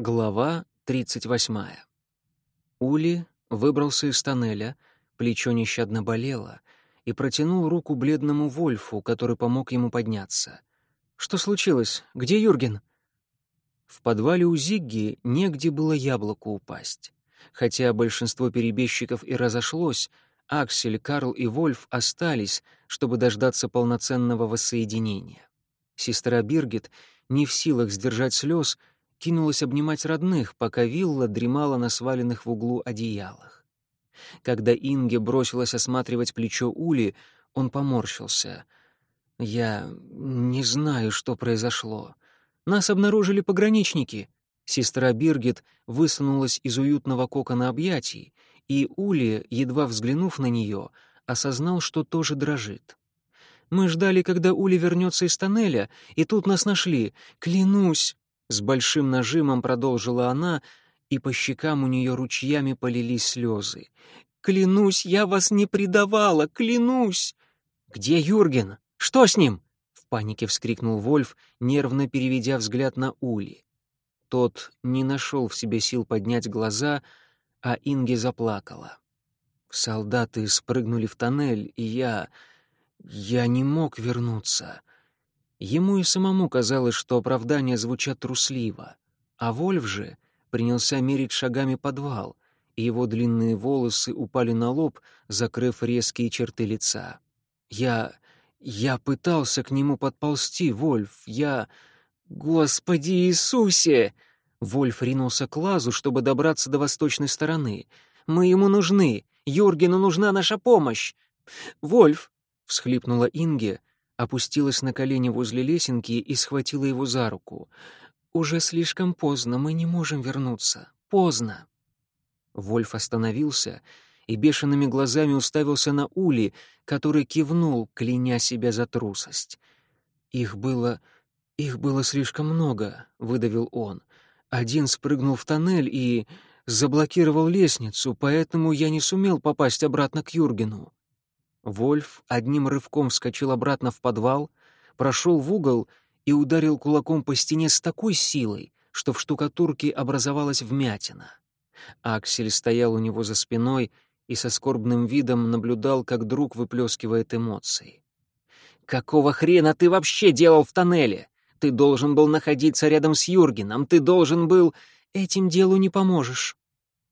Глава 38. Ули выбрался из тоннеля, плечо нещадно болело, и протянул руку бледному Вольфу, который помог ему подняться. «Что случилось? Где Юрген?» В подвале у Зигги негде было яблоку упасть. Хотя большинство перебежчиков и разошлось, Аксель, Карл и Вольф остались, чтобы дождаться полноценного воссоединения. Сестра Биргит, не в силах сдержать слез, кинулась обнимать родных, пока вилла дремала на сваленных в углу одеялах. Когда Инге бросилась осматривать плечо Ули, он поморщился. «Я не знаю, что произошло. Нас обнаружили пограничники». Сестра Биргит высунулась из уютного кокона объятий, и Ули, едва взглянув на нее, осознал, что тоже дрожит. «Мы ждали, когда Ули вернется из тоннеля, и тут нас нашли. Клянусь!» С большим нажимом продолжила она, и по щекам у нее ручьями полились слезы. «Клянусь, я вас не предавала, клянусь!» «Где Юрген? Что с ним?» — в панике вскрикнул Вольф, нервно переведя взгляд на Ули. Тот не нашел в себе сил поднять глаза, а Инге заплакала. Солдаты спрыгнули в тоннель, и я... я не мог вернуться. Ему и самому казалось, что оправдания звучат трусливо, а Вольф же принялся мерить шагами подвал, и его длинные волосы упали на лоб, закрыв резкие черты лица. «Я... я пытался к нему подползти, Вольф, я... Господи Иисусе!» Вольф ринулся к лазу, чтобы добраться до восточной стороны. «Мы ему нужны! Юргену нужна наша помощь!» «Вольф!» — всхлипнула Инге, опустилась на колени возле лесенки и схватила его за руку. «Уже слишком поздно, мы не можем вернуться. Поздно!» Вольф остановился и бешеными глазами уставился на Ули, который кивнул, кляня себя за трусость. «Их было... их было слишком много», — выдавил он. «Один спрыгнул в тоннель и заблокировал лестницу, поэтому я не сумел попасть обратно к Юргену. Вольф одним рывком вскочил обратно в подвал, прошел в угол и ударил кулаком по стене с такой силой, что в штукатурке образовалась вмятина. Аксель стоял у него за спиной и со скорбным видом наблюдал, как друг выплескивает эмоции. «Какого хрена ты вообще делал в тоннеле? Ты должен был находиться рядом с Юргеном, ты должен был... Этим делу не поможешь».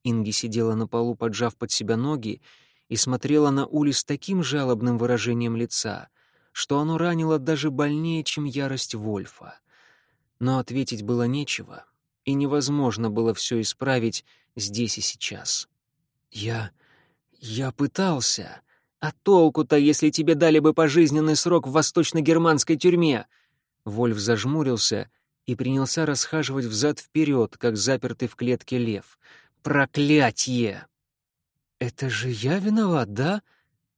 Инги сидела на полу, поджав под себя ноги, и смотрела на Ули с таким жалобным выражением лица, что оно ранило даже больнее, чем ярость Вольфа. Но ответить было нечего, и невозможно было все исправить здесь и сейчас. «Я... я пытался. А толку-то, если тебе дали бы пожизненный срок в восточно-германской тюрьме?» Вольф зажмурился и принялся расхаживать взад-вперед, как запертый в клетке лев. «Проклятье!» «Это же я виноват, да?»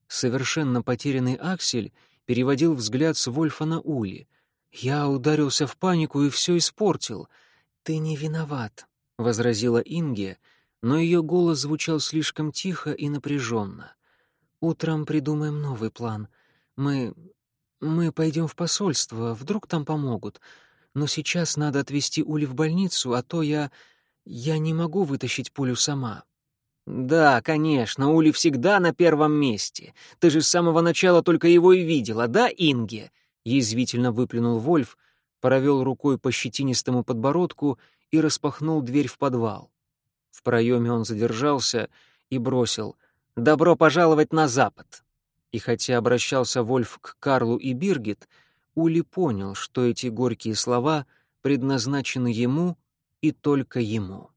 Совершенно потерянный Аксель переводил взгляд с Вольфа на Ули. «Я ударился в панику и все испортил». «Ты не виноват», — возразила Инге, но ее голос звучал слишком тихо и напряженно. «Утром придумаем новый план. Мы... мы пойдем в посольство, вдруг там помогут. Но сейчас надо отвезти Ули в больницу, а то я... я не могу вытащить пулю сама. «Да, конечно, Ули всегда на первом месте. Ты же с самого начала только его и видела, да, Инге?» Язвительно выплюнул Вольф, провел рукой по щетинистому подбородку и распахнул дверь в подвал. В проеме он задержался и бросил «Добро пожаловать на запад!» И хотя обращался Вольф к Карлу и Биргит, Ули понял, что эти горькие слова предназначены ему и только ему.